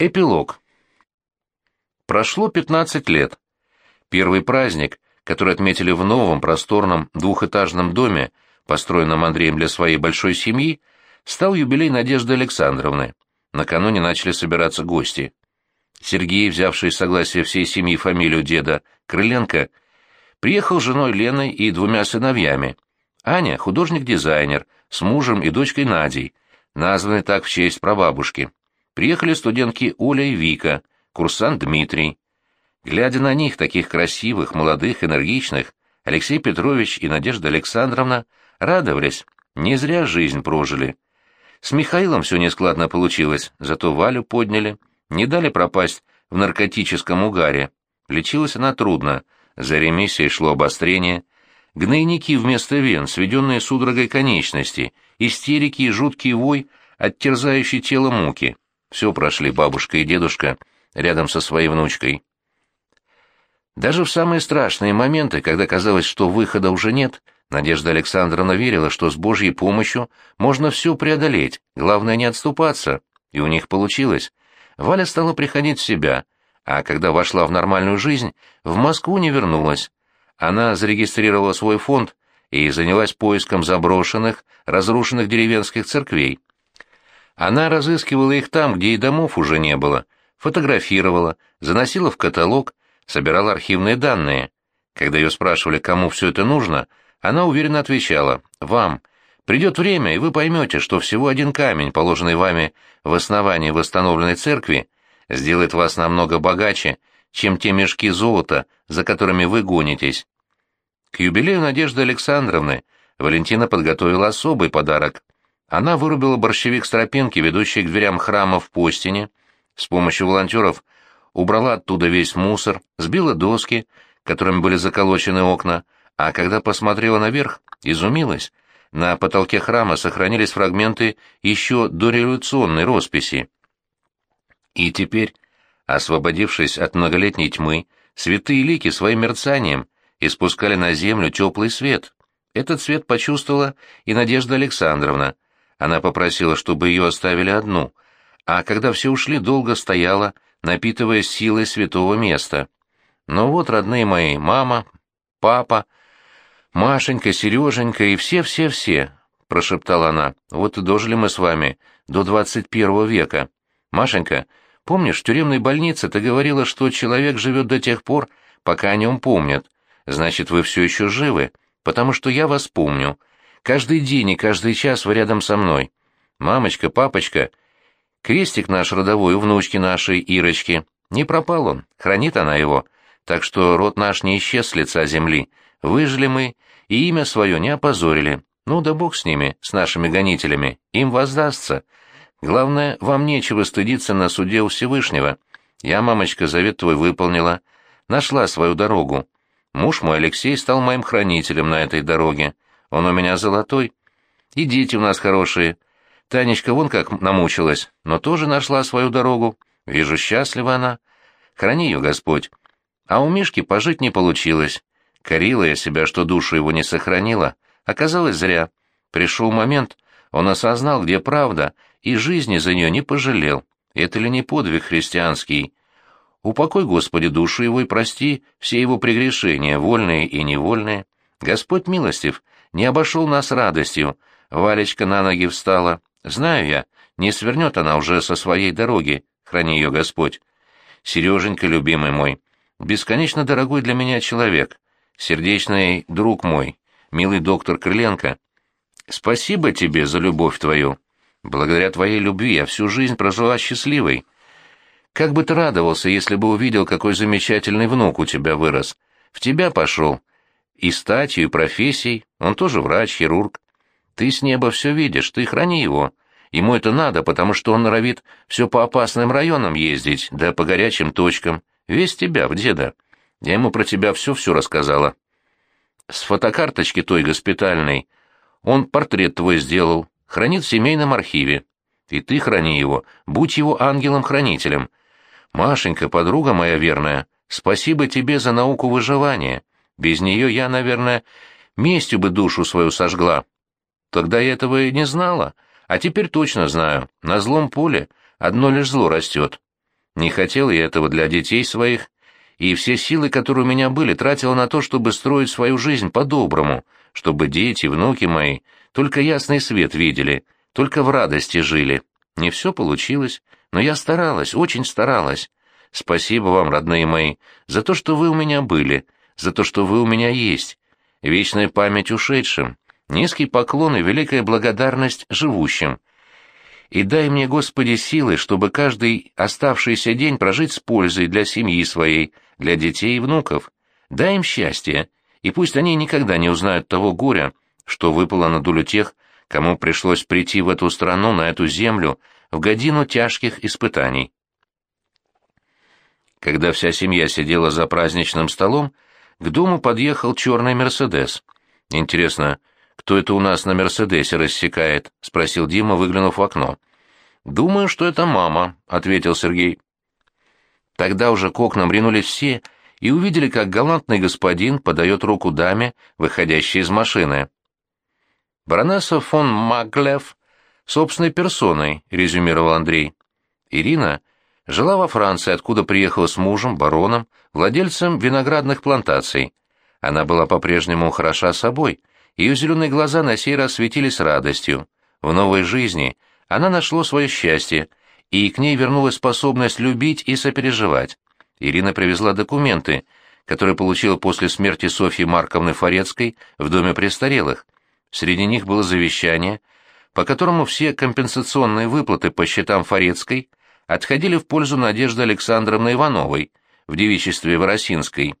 Эпилог. Прошло 15 лет. Первый праздник, который отметили в новом просторном двухэтажном доме, построенном Андреем для своей большой семьи, стал юбилей Надежды Александровны. Накануне начали собираться гости. Сергей, взявший согласие всей семьи фамилию деда Крыленко, приехал с женой Леной и двумя сыновьями. Аня — художник-дизайнер, с мужем и дочкой Надей, названной так в честь прабабушки. Приехали студентки Оля и Вика, курсант Дмитрий. Глядя на них, таких красивых, молодых, энергичных, Алексей Петрович и Надежда Александровна радовались, не зря жизнь прожили. С Михаилом все нескладно получилось, зато Валю подняли, не дали пропасть в наркотическом угаре. Лечилась она трудно, за ремиссией шло обострение. Гнойники вместо вен, сведенные судорогой конечности, истерики и жуткий вой от терзающей тело муки. Все прошли бабушка и дедушка рядом со своей внучкой. Даже в самые страшные моменты, когда казалось, что выхода уже нет, Надежда Александровна верила, что с Божьей помощью можно все преодолеть, главное не отступаться, и у них получилось. Валя стала приходить в себя, а когда вошла в нормальную жизнь, в Москву не вернулась. Она зарегистрировала свой фонд и занялась поиском заброшенных, разрушенных деревенских церквей. Она разыскивала их там, где и домов уже не было, фотографировала, заносила в каталог, собирала архивные данные. Когда ее спрашивали, кому все это нужно, она уверенно отвечала «Вам. Придет время, и вы поймете, что всего один камень, положенный вами в основании восстановленной церкви, сделает вас намного богаче, чем те мешки золота, за которыми вы гонитесь». К юбилею Надежды Александровны Валентина подготовила особый подарок — она вырубила борщевик с тропинки, ведущей к дверям храма в Постине, с помощью волонтеров убрала оттуда весь мусор, сбила доски, которыми были заколочены окна, а когда посмотрела наверх, изумилась. На потолке храма сохранились фрагменты еще дореволюционной росписи. И теперь, освободившись от многолетней тьмы, святые лики своим мерцанием испускали на землю теплый свет. Этот свет почувствовала и Надежда Александровна — она попросила, чтобы ее оставили одну, а когда все ушли, долго стояла, напитываясь силой святого места. Но вот, родные мои, мама, папа, Машенька, Сереженька и все-все-все, — прошептала она, — вот и дожили мы с вами до двадцать первого века. Машенька, помнишь, в тюремной больнице ты говорила, что человек живет до тех пор, пока о нем помнят. Значит, вы все еще живы, потому что я вас помню. Каждый день и каждый час вы рядом со мной. Мамочка, папочка, крестик наш родовой у внучки нашей, Ирочки. Не пропал он, хранит она его. Так что род наш не исчез с лица земли. Выжили мы, и имя свое не опозорили. Ну да бог с ними, с нашими гонителями, им воздастся. Главное, вам нечего стыдиться на суде у Всевышнего. Я, мамочка, завет твой выполнила. Нашла свою дорогу. Муж мой Алексей стал моим хранителем на этой дороге. Он у меня золотой. И дети у нас хорошие. Танечка вон как намучилась, но тоже нашла свою дорогу. Вижу, счастлива она. Храни ее, Господь. А у Мишки пожить не получилось. Корила я себя, что душу его не сохранила. Оказалось, зря. Пришел момент, он осознал, где правда, и жизни за нее не пожалел. Это ли не подвиг христианский? Упокой, Господи, душу его и прости все его прегрешения, вольные и невольные. Господь милостив, не обошел нас радостью. Валечка на ноги встала. Знаю я, не свернет она уже со своей дороги, храни ее Господь. Сереженька, любимый мой, бесконечно дорогой для меня человек, сердечный друг мой, милый доктор Крыленко, спасибо тебе за любовь твою. Благодаря твоей любви я всю жизнь прожила счастливой. Как бы ты радовался, если бы увидел, какой замечательный внук у тебя вырос. В тебя пошел, и статью, и профессией, он тоже врач, хирург. Ты с неба все видишь, ты храни его. Ему это надо, потому что он норовит все по опасным районам ездить, да по горячим точкам. Весь тебя в деда. Я ему про тебя все-все рассказала. С фотокарточки той госпитальной он портрет твой сделал, хранит в семейном архиве. И ты храни его, будь его ангелом-хранителем. Машенька, подруга моя верная, спасибо тебе за науку выживания. Без нее я, наверное, местью бы душу свою сожгла. Тогда я этого и не знала, а теперь точно знаю. На злом поле одно лишь зло растет. Не хотел я этого для детей своих, и все силы, которые у меня были, тратил на то, чтобы строить свою жизнь по-доброму, чтобы дети, внуки мои только ясный свет видели, только в радости жили. Не все получилось, но я старалась, очень старалась. Спасибо вам, родные мои, за то, что вы у меня были, за то, что вы у меня есть. Вечная память ушедшим, низкий поклон и великая благодарность живущим. И дай мне, Господи, силы, чтобы каждый оставшийся день прожить с пользой для семьи своей, для детей и внуков. Дай им счастье, и пусть они никогда не узнают того горя, что выпало на долю тех, кому пришлось прийти в эту страну, на эту землю, в годину тяжких испытаний. Когда вся семья сидела за праздничным столом, к дому подъехал черный «Мерседес». «Интересно, кто это у нас на «Мерседесе» рассекает?» — спросил Дима, выглянув в окно. «Думаю, что это мама», — ответил Сергей. Тогда уже к окнам ринулись все и увидели, как галантный господин подает руку даме, выходящей из машины. «Баронесса фон Маглев собственной персоной», — резюмировал Андрей. Ирина жила во Франции, откуда приехала с мужем, бароном, владельцем виноградных плантаций. Она была по-прежнему хороша собой, ее зеленые глаза на сей раз светились радостью. В новой жизни она нашла свое счастье, и к ней вернулась способность любить и сопереживать. Ирина привезла документы, которые получила после смерти Софьи Марковны Форецкой в доме престарелых. Среди них было завещание, по которому все компенсационные выплаты по счетам Форецкой отходили в пользу Надежды Александровны Ивановой в девичестве Воросинской.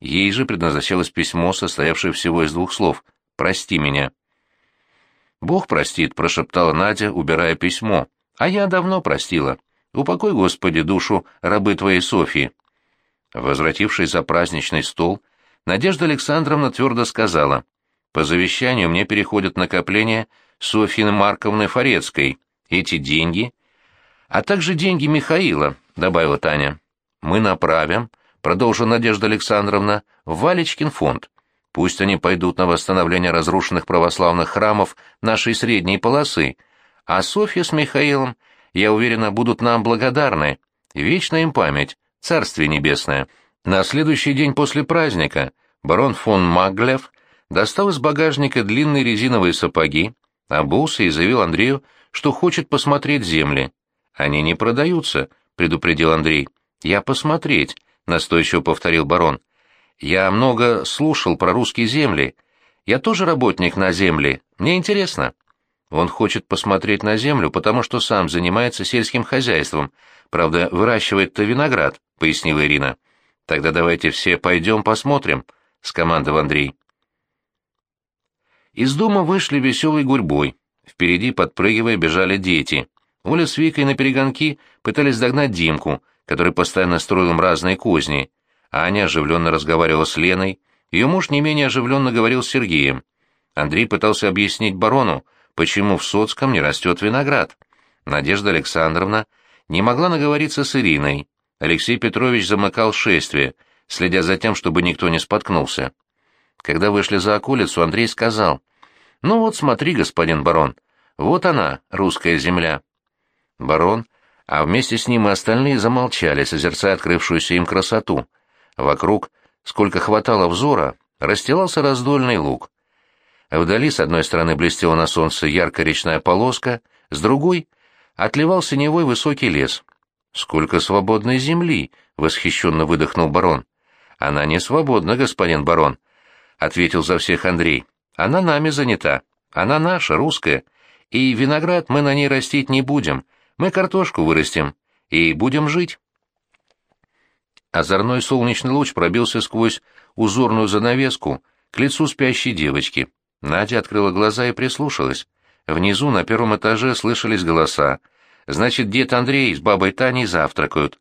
Ей же предназначалось письмо, состоявшее всего из двух слов «Прости меня». «Бог простит», — прошептала Надя, убирая письмо. «А я давно простила. Упокой, Господи, душу рабы твоей Софьи». Возвратившись за праздничный стол, Надежда Александровна твердо сказала, «По завещанию мне переходят накопления Софьи Марковны Форецкой. Эти деньги...» «А также деньги Михаила», — добавила Таня. «Мы направим», — продолжила Надежда Александровна, — «в Валечкин фонд. Пусть они пойдут на восстановление разрушенных православных храмов нашей средней полосы, а Софья с Михаилом, я уверена, будут нам благодарны. Вечная им память, Царствие Небесное. На следующий день после праздника барон фон Маглев достал из багажника длинные резиновые сапоги, обулся и заявил Андрею, что хочет посмотреть земли. «Они не продаются», — предупредил Андрей. «Я посмотреть», — настойчиво повторил барон. Я много слушал про русские земли. Я тоже работник на земле. Мне интересно. Он хочет посмотреть на землю, потому что сам занимается сельским хозяйством. Правда, выращивает-то виноград, — пояснила Ирина. Тогда давайте все пойдем посмотрим, — скомандовал Андрей. Из дома вышли веселой гурьбой. Впереди, подпрыгивая, бежали дети. Оля с Викой на перегонки пытались догнать Димку, который постоянно строил им разные козни. Аня оживленно разговаривала с Леной, ее муж не менее оживленно говорил с Сергеем. Андрей пытался объяснить барону, почему в Соцком не растет виноград. Надежда Александровна не могла наговориться с Ириной. Алексей Петрович замыкал шествие, следя за тем, чтобы никто не споткнулся. Когда вышли за околицу, Андрей сказал, «Ну вот смотри, господин барон, вот она, русская земля». Барон, а вместе с ним и остальные замолчали, созерцая открывшуюся им красоту — Вокруг, сколько хватало взора, расстилался раздольный луг. Вдали с одной стороны блестела на солнце яркая речная полоска, с другой — отливал синевой высокий лес. «Сколько свободной земли!» — восхищенно выдохнул барон. «Она не свободна, господин барон», — ответил за всех Андрей. «Она нами занята. Она наша, русская. И виноград мы на ней растить не будем. Мы картошку вырастим. И будем жить». Озорной солнечный луч пробился сквозь узорную занавеску к лицу спящей девочки. Надя открыла глаза и прислушалась. Внизу на первом этаже слышались голоса. Значит, дед Андрей с бабой Таней завтракают.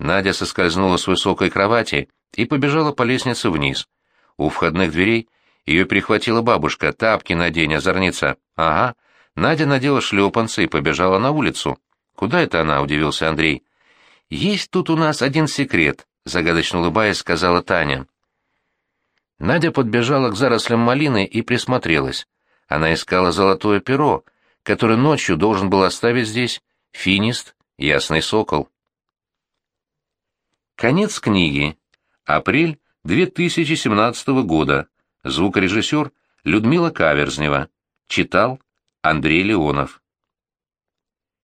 Надя соскользнула с высокой кровати и побежала по лестнице вниз. У входных дверей ее перехватила бабушка. «Тапки надень, озорница». «Ага». Надя надела шлепанцы и побежала на улицу. «Куда это она?» — удивился Андрей. «Есть тут у нас один секрет», — загадочно улыбаясь, сказала Таня. Надя подбежала к зарослям малины и присмотрелась. Она искала золотое перо, которое ночью должен был оставить здесь финист, ясный сокол. Конец книги. Апрель 2017 года. Звукорежиссер Людмила Каверзнева. Читал Андрей Леонов.